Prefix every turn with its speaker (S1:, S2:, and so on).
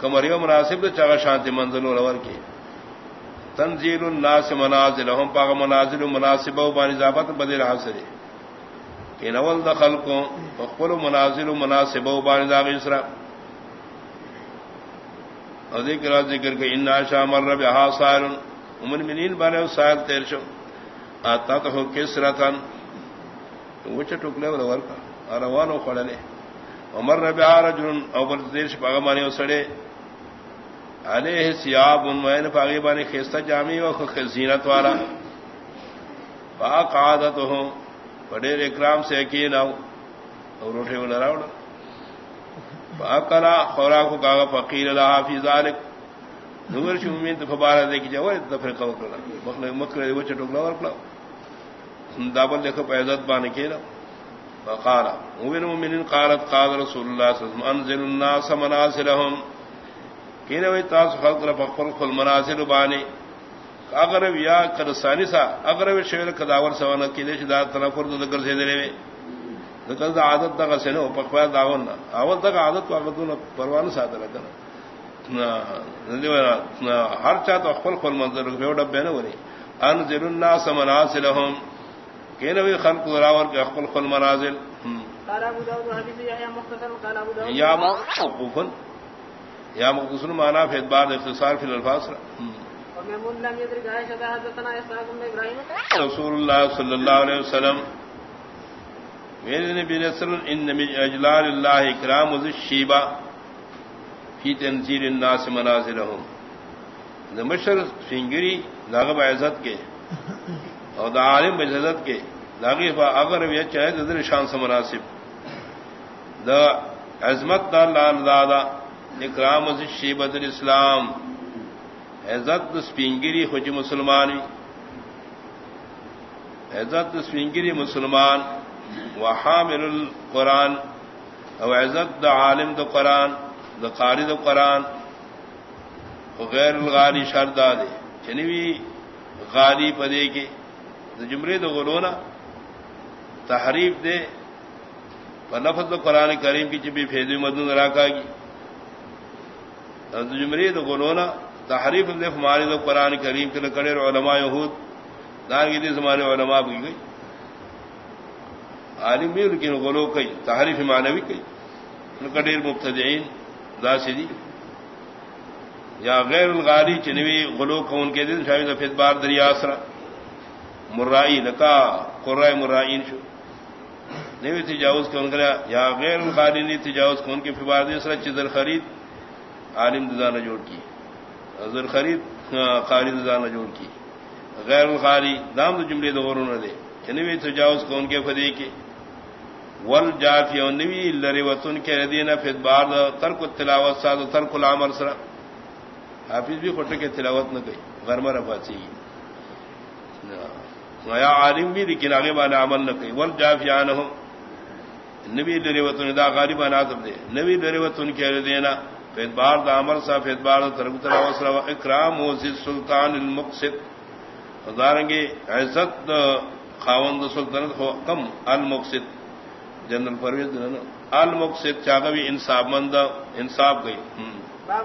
S1: کمریو مناسب چاہ شانتی منزل اور کی۔ تنزیل الناس منازل ہم پاک منازل مناسب و بانی بدل حاصل کہ نول دخل کو مقبل منازل مناسب و بانی ضاب اسرا۔ ذکر ذکر کہ ان شاہ مر بہا سائر امن منین بنے سائر تیر شو۔ آتا تو کسرتن وچ ٹکلے ور کا۔ روانو کھڑلے عمر ربع رجل او بل دیش پاگمانی وسڑے علیہ سیاب ان پاگیبانی خیستہ جامی و زینت والا. پاک عادت ہو بڑے اکرام سے یقین آؤ اور اٹھے وہ لڑاؤ پاک کلا خوراک کو کاغا فقیر اللہ فی ذالک. نور شو امید فبارہ دیکھی جاؤ دفر قوق لڑا مکر وہ چٹوک لور پڑا دابل دیکھو پیزت بانے کی نا فقال، مؤمن مؤمن قالت، قال رسول الله صلى الله عليه وسلم، انزل الناس منازلهم کین وی تاس خلق رفقل خل منازل بانی. اگر ویا کر ثانی سا، اگر وی شویل کداور سوانا کی دیش دا تنفر دو ذکر سے دلے ذکر دا عادت دا سنو پکوا داون اول تک عادت کو اگر پروان ساتھ لگنا ہر چاہ تو خپل خپل منظر رکھ بیوڑا بینا ونی انزل الناس منازلهم کین وی خلق راور کے خپل خپل منازل۔ یا موقوفن یا مختصر مانا فی ادبار اختصار فی الالفاظ۔ رسول اللہ صلی اللہ علیہ وسلم۔ میرے نبی نصر ان اجلال اللہ اکرام وز الشیبہ فی تنزیل الناس منازلہم۔ مشر فنگری داغب عزت کے۔ اور دا عالم بجزت کے داغی اگر یہ چاہے اچھا تو شان سے مناسب۔ دا عظمت دا لال دادا اکرام شیبت الاسلام عزت سپینگری خوج مسلمان عزت سپینگری مسلمان۔ و القرآن۔ او عزت دا عالم دا قرآن، دا قاری دا قرآن۔ غیر الغاری شردا دے۔ چنوی غاری پدے کے دا جمرے دا غلونا تحریف دے لفظ قرآن کریم کی چبی فیض مدن راکا کی جمری تو گولونا تحریف دے ہمارے تو قرآن کریم کے لکڑے علماء یہود دار کی دیس ہمارے علماء بھی گئی. عالم بھی لیکن غلو کئی تحریف معنوی کئی لکڑیر مبتدعین دا سیدی یا غیر الغاری چنوی غلو کو ان کے دن شاید فت بار دریا سرا مرائی لکا قرائے مرائین شو. نہیں تجاوز کو ان کا یا غیر الغاری نہیں تجاوز کو ان کے فبار دیسرا چدر خرید عالم دزانہ جوڑ کی. حضر خرید خاری دزانہ جوڑ کی. غیر الخاری دام تو جملے دوروں نہ دے. چنوی تجاوز کو ان کے فدے کے ول جاف یا نوی لری وطن کے ردینا فت بار ترک تلاوت ساد ترک العمر سرا. حافظ بھی پٹ کے تلاوت نہ گئی غرم رفاسی نیا عالم بھی لیکن آگے والا عمل نہ کئی، ول جاف نبی وطن دا غالبا ناتب دے۔ نبی لری وطن کے ردینا فیدبار دا عمر سا فیدبار دا ترک تلاوسر و اکرام وزید سلطان المقصد۔ دارنگی عزت دا خاوند سلطنت خو کم المقصد۔ جنرل پرویز المقصد چاگوی انصاب مند انصاب گئی۔